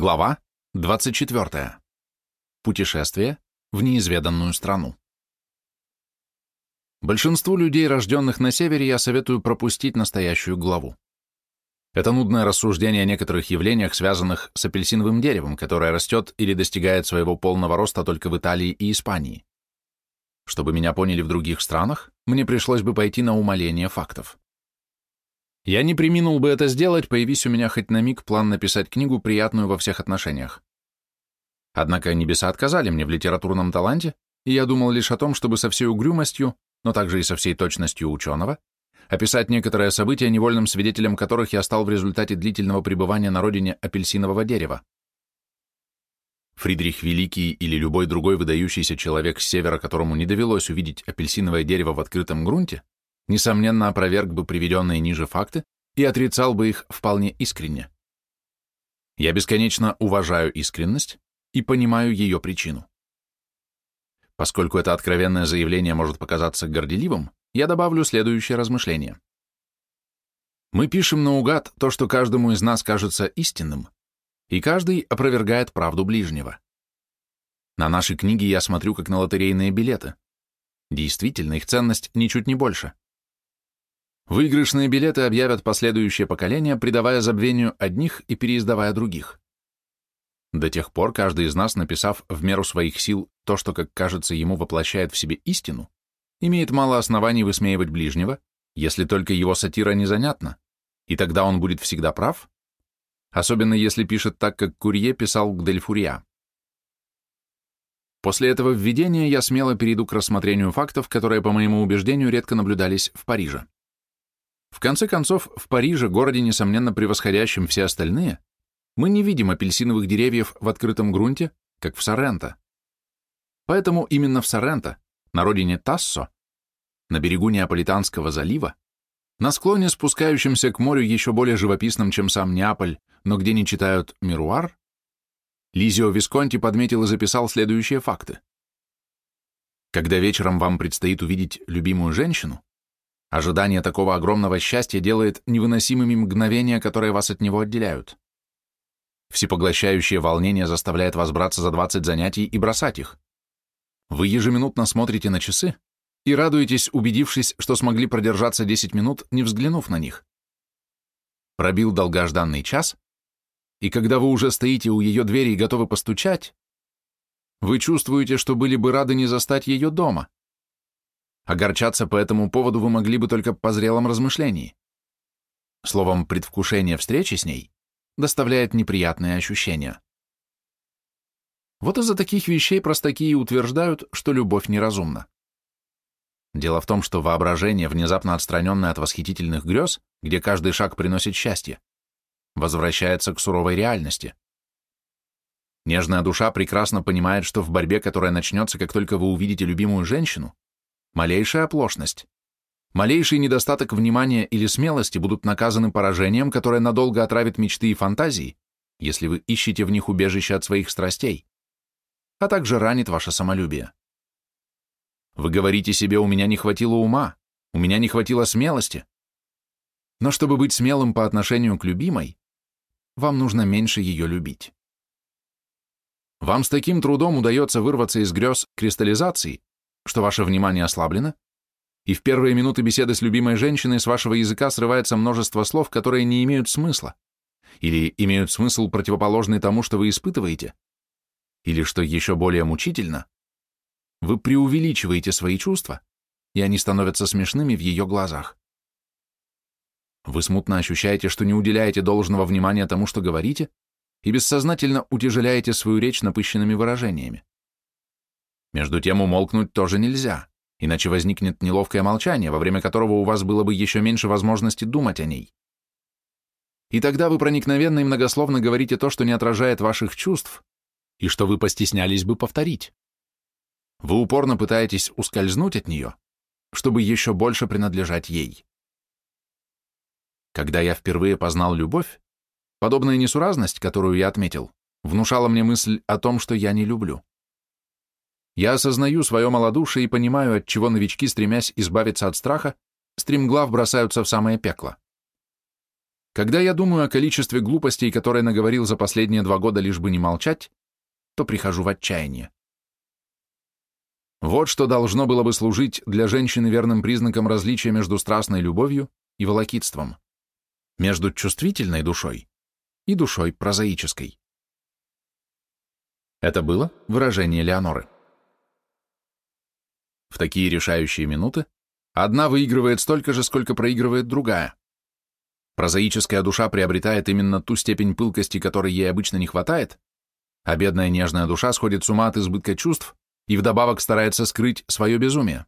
Глава 24. Путешествие в неизведанную страну. Большинству людей, рожденных на севере, я советую пропустить настоящую главу. Это нудное рассуждение о некоторых явлениях, связанных с апельсиновым деревом, которое растет или достигает своего полного роста только в Италии и Испании. Чтобы меня поняли в других странах, мне пришлось бы пойти на умаление фактов. Я не приминул бы это сделать, появись у меня хоть на миг план написать книгу, приятную во всех отношениях. Однако небеса отказали мне в литературном таланте, и я думал лишь о том, чтобы со всей угрюмостью, но также и со всей точностью ученого, описать некоторые события, невольным свидетелем которых я стал в результате длительного пребывания на родине апельсинового дерева. Фридрих Великий или любой другой выдающийся человек с севера, которому не довелось увидеть апельсиновое дерево в открытом грунте, несомненно, опроверг бы приведенные ниже факты и отрицал бы их вполне искренне. Я бесконечно уважаю искренность и понимаю ее причину. Поскольку это откровенное заявление может показаться горделивым, я добавлю следующее размышление. Мы пишем наугад то, что каждому из нас кажется истинным, и каждый опровергает правду ближнего. На наши книги я смотрю как на лотерейные билеты. Действительно, их ценность ничуть не больше. Выигрышные билеты объявят последующее поколение, придавая забвению одних и переиздавая других. До тех пор каждый из нас, написав в меру своих сил то, что, как кажется, ему воплощает в себе истину, имеет мало оснований высмеивать ближнего, если только его сатира незанятна, и тогда он будет всегда прав, особенно если пишет так, как Курье писал к Дельфурья. После этого введения я смело перейду к рассмотрению фактов, которые, по моему убеждению, редко наблюдались в Париже. В конце концов, в Париже, городе, несомненно превосходящем все остальные, мы не видим апельсиновых деревьев в открытом грунте, как в Соренто. Поэтому именно в Соренто, на родине Тассо, на берегу Неаполитанского залива, на склоне, спускающемся к морю еще более живописном, чем сам Неаполь, но где не читают «Мируар», Лизио Висконти подметил и записал следующие факты. Когда вечером вам предстоит увидеть любимую женщину, Ожидание такого огромного счастья делает невыносимыми мгновения, которые вас от него отделяют. Всепоглощающее волнение заставляет вас браться за 20 занятий и бросать их. Вы ежеминутно смотрите на часы и радуетесь, убедившись, что смогли продержаться 10 минут, не взглянув на них. Пробил долгожданный час, и когда вы уже стоите у ее двери и готовы постучать, вы чувствуете, что были бы рады не застать ее дома. Огорчаться по этому поводу вы могли бы только по зрелом размышлении. Словом, предвкушение встречи с ней доставляет неприятные ощущения. Вот из-за таких вещей простаки и утверждают, что любовь неразумна. Дело в том, что воображение, внезапно отстраненное от восхитительных грез, где каждый шаг приносит счастье, возвращается к суровой реальности. Нежная душа прекрасно понимает, что в борьбе, которая начнется, как только вы увидите любимую женщину, Малейшая оплошность, малейший недостаток внимания или смелости будут наказаны поражением, которое надолго отравит мечты и фантазии, если вы ищете в них убежище от своих страстей, а также ранит ваше самолюбие. Вы говорите себе, у меня не хватило ума, у меня не хватило смелости. Но чтобы быть смелым по отношению к любимой, вам нужно меньше ее любить. Вам с таким трудом удается вырваться из грез кристаллизации, что ваше внимание ослаблено, и в первые минуты беседы с любимой женщиной с вашего языка срывается множество слов, которые не имеют смысла, или имеют смысл противоположный тому, что вы испытываете, или, что еще более мучительно, вы преувеличиваете свои чувства, и они становятся смешными в ее глазах. Вы смутно ощущаете, что не уделяете должного внимания тому, что говорите, и бессознательно утяжеляете свою речь напыщенными выражениями. Между тем умолкнуть тоже нельзя, иначе возникнет неловкое молчание, во время которого у вас было бы еще меньше возможности думать о ней. И тогда вы проникновенно и многословно говорите то, что не отражает ваших чувств, и что вы постеснялись бы повторить. Вы упорно пытаетесь ускользнуть от нее, чтобы еще больше принадлежать ей. Когда я впервые познал любовь, подобная несуразность, которую я отметил, внушала мне мысль о том, что я не люблю. Я осознаю свое малодушие и понимаю, от чего новички, стремясь избавиться от страха, стремглав бросаются в самое пекло. Когда я думаю о количестве глупостей, которые наговорил за последние два года, лишь бы не молчать, то прихожу в отчаяние. Вот что должно было бы служить для женщины верным признаком различия между страстной любовью и волокитством, между чувствительной душой и душой прозаической. Это было выражение Леоноры. В такие решающие минуты одна выигрывает столько же, сколько проигрывает другая. Прозаическая душа приобретает именно ту степень пылкости, которой ей обычно не хватает, а бедная нежная душа сходит с ума от избытка чувств и вдобавок старается скрыть свое безумие.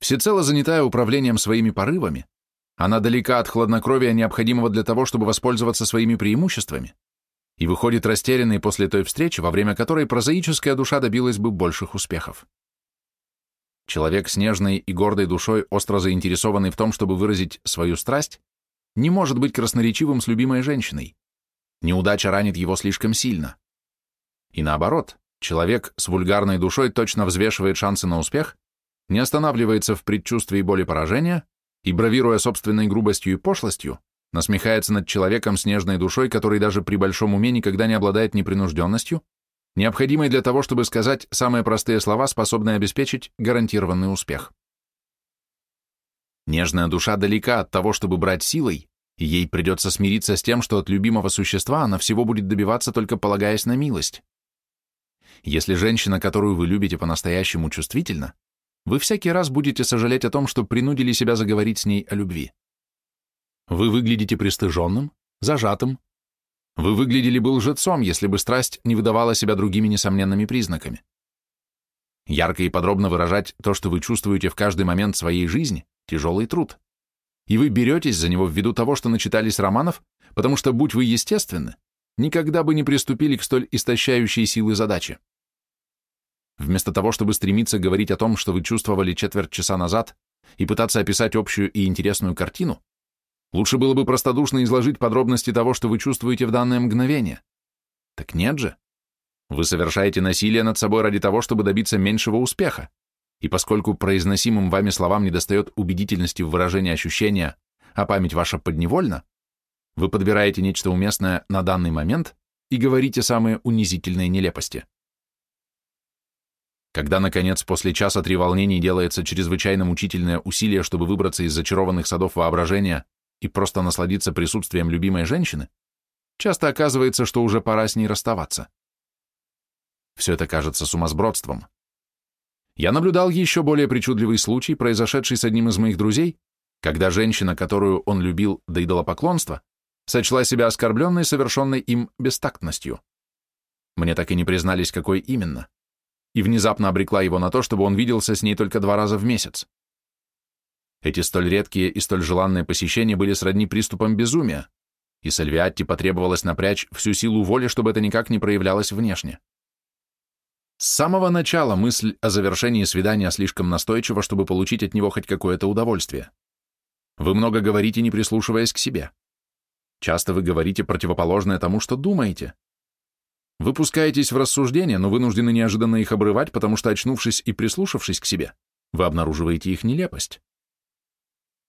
Всецело занятая управлением своими порывами, она далека от хладнокровия, необходимого для того, чтобы воспользоваться своими преимуществами, и выходит растерянной после той встречи, во время которой прозаическая душа добилась бы больших успехов. Человек с нежной и гордой душой, остро заинтересованный в том, чтобы выразить свою страсть, не может быть красноречивым с любимой женщиной. Неудача ранит его слишком сильно. И наоборот, человек с вульгарной душой точно взвешивает шансы на успех, не останавливается в предчувствии боли поражения и, бравируя собственной грубостью и пошлостью, насмехается над человеком с нежной душой, который даже при большом уме никогда не обладает непринужденностью, необходимой для того, чтобы сказать самые простые слова, способные обеспечить гарантированный успех. Нежная душа далека от того, чтобы брать силой, и ей придется смириться с тем, что от любимого существа она всего будет добиваться, только полагаясь на милость. Если женщина, которую вы любите по-настоящему чувствительна, вы всякий раз будете сожалеть о том, что принудили себя заговорить с ней о любви. Вы выглядите пристыженным, зажатым. Вы выглядели бы лжецом, если бы страсть не выдавала себя другими несомненными признаками. Ярко и подробно выражать то, что вы чувствуете в каждый момент своей жизни – тяжелый труд. И вы беретесь за него ввиду того, что начитались романов, потому что, будь вы естественны, никогда бы не приступили к столь истощающей силы задачи. Вместо того, чтобы стремиться говорить о том, что вы чувствовали четверть часа назад, и пытаться описать общую и интересную картину, Лучше было бы простодушно изложить подробности того, что вы чувствуете в данное мгновение. Так нет же. Вы совершаете насилие над собой ради того, чтобы добиться меньшего успеха. И поскольку произносимым вами словам недостает убедительности в выражении ощущения, а память ваша подневольна, вы подбираете нечто уместное на данный момент и говорите самые унизительные нелепости. Когда, наконец, после часа три волнений делается чрезвычайно мучительное усилие, чтобы выбраться из зачарованных садов воображения и просто насладиться присутствием любимой женщины, часто оказывается, что уже пора с ней расставаться. Все это кажется сумасбродством. Я наблюдал еще более причудливый случай, произошедший с одним из моих друзей, когда женщина, которую он любил до идолопоклонства, сочла себя оскорбленной, совершенной им бестактностью. Мне так и не признались, какой именно, и внезапно обрекла его на то, чтобы он виделся с ней только два раза в месяц. Эти столь редкие и столь желанные посещения были сродни приступам безумия, и Сальвиатти потребовалось напрячь всю силу воли, чтобы это никак не проявлялось внешне. С самого начала мысль о завершении свидания слишком настойчива, чтобы получить от него хоть какое-то удовольствие. Вы много говорите, не прислушиваясь к себе. Часто вы говорите противоположное тому, что думаете. Вы пускаетесь в рассуждения, но вынуждены неожиданно их обрывать, потому что, очнувшись и прислушавшись к себе, вы обнаруживаете их нелепость.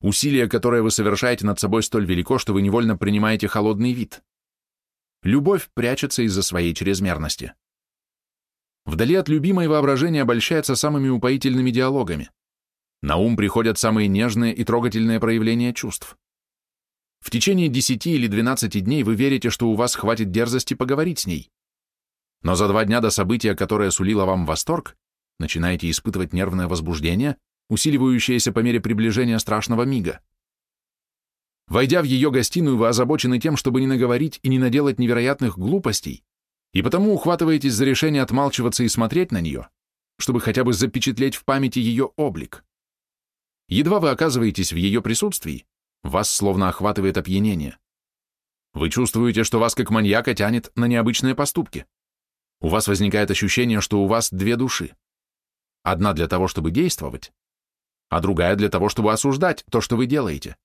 Усилие, которое вы совершаете над собой, столь велико, что вы невольно принимаете холодный вид. Любовь прячется из-за своей чрезмерности. Вдали от любимой воображение обольщается самыми упоительными диалогами. На ум приходят самые нежные и трогательные проявления чувств. В течение 10 или 12 дней вы верите, что у вас хватит дерзости поговорить с ней. Но за два дня до события, которое сулило вам восторг, начинаете испытывать нервное возбуждение, усиливающаяся по мере приближения страшного мига. Войдя в ее гостиную, вы озабочены тем, чтобы не наговорить и не наделать невероятных глупостей, и потому ухватываетесь за решение отмалчиваться и смотреть на нее, чтобы хотя бы запечатлеть в памяти ее облик. Едва вы оказываетесь в ее присутствии, вас словно охватывает опьянение. Вы чувствуете, что вас как маньяка тянет на необычные поступки. У вас возникает ощущение, что у вас две души. Одна для того, чтобы действовать, а другая для того, чтобы осуждать то, что вы делаете.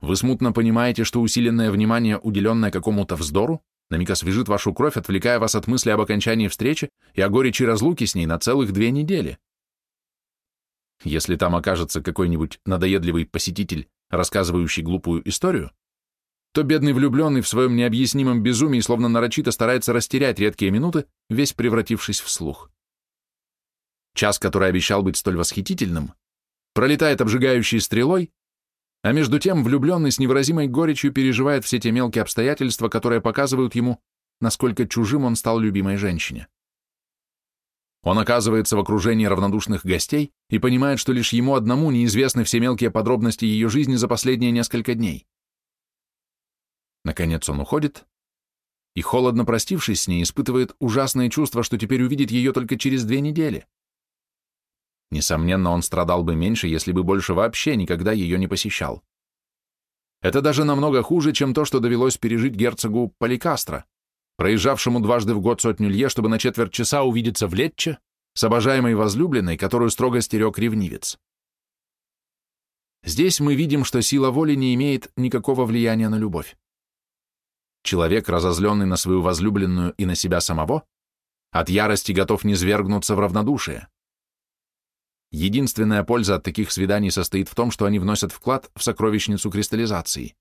Вы смутно понимаете, что усиленное внимание, уделенное какому-то вздору, на миг освежит вашу кровь, отвлекая вас от мысли об окончании встречи и о горечи разлуки с ней на целых две недели. Если там окажется какой-нибудь надоедливый посетитель, рассказывающий глупую историю, то бедный влюбленный в своем необъяснимом безумии словно нарочито старается растерять редкие минуты, весь превратившись в слух. Час, который обещал быть столь восхитительным, пролетает обжигающей стрелой, а между тем влюбленный с невыразимой горечью переживает все те мелкие обстоятельства, которые показывают ему, насколько чужим он стал любимой женщине. Он оказывается в окружении равнодушных гостей и понимает, что лишь ему одному неизвестны все мелкие подробности ее жизни за последние несколько дней. Наконец он уходит, и, холодно простившись с ней, испытывает ужасное чувство, что теперь увидит ее только через две недели. Несомненно, он страдал бы меньше, если бы больше вообще никогда ее не посещал. Это даже намного хуже, чем то, что довелось пережить герцогу Поликастро, проезжавшему дважды в год сотню лье, чтобы на четверть часа увидеться в Летче с обожаемой возлюбленной, которую строго стерег ревнивец. Здесь мы видим, что сила воли не имеет никакого влияния на любовь. Человек, разозленный на свою возлюбленную и на себя самого, от ярости готов низвергнуться в равнодушие. Единственная польза от таких свиданий состоит в том, что они вносят вклад в сокровищницу кристаллизации.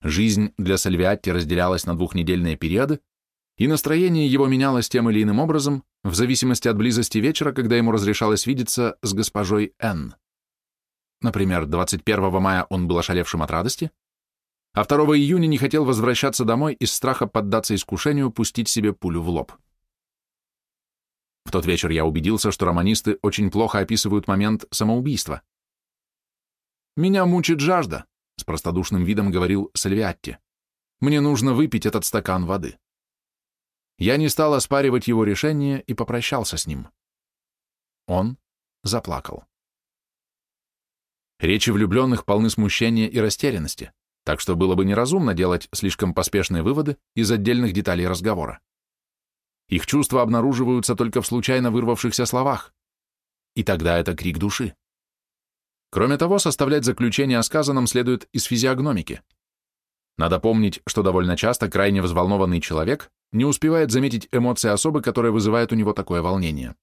Жизнь для Сальвиатти разделялась на двухнедельные периоды, и настроение его менялось тем или иным образом в зависимости от близости вечера, когда ему разрешалось видеться с госпожой Н. Например, 21 мая он был ошалевшим от радости, а 2 июня не хотел возвращаться домой из страха поддаться искушению пустить себе пулю в лоб. В тот вечер я убедился, что романисты очень плохо описывают момент самоубийства. «Меня мучит жажда», — с простодушным видом говорил Сальвиатти. «Мне нужно выпить этот стакан воды». Я не стал оспаривать его решение и попрощался с ним. Он заплакал. Речи влюбленных полны смущения и растерянности, так что было бы неразумно делать слишком поспешные выводы из отдельных деталей разговора. Их чувства обнаруживаются только в случайно вырвавшихся словах. И тогда это крик души. Кроме того, составлять заключение о сказанном следует из физиогномики. Надо помнить, что довольно часто крайне взволнованный человек не успевает заметить эмоции особы, которые вызывают у него такое волнение.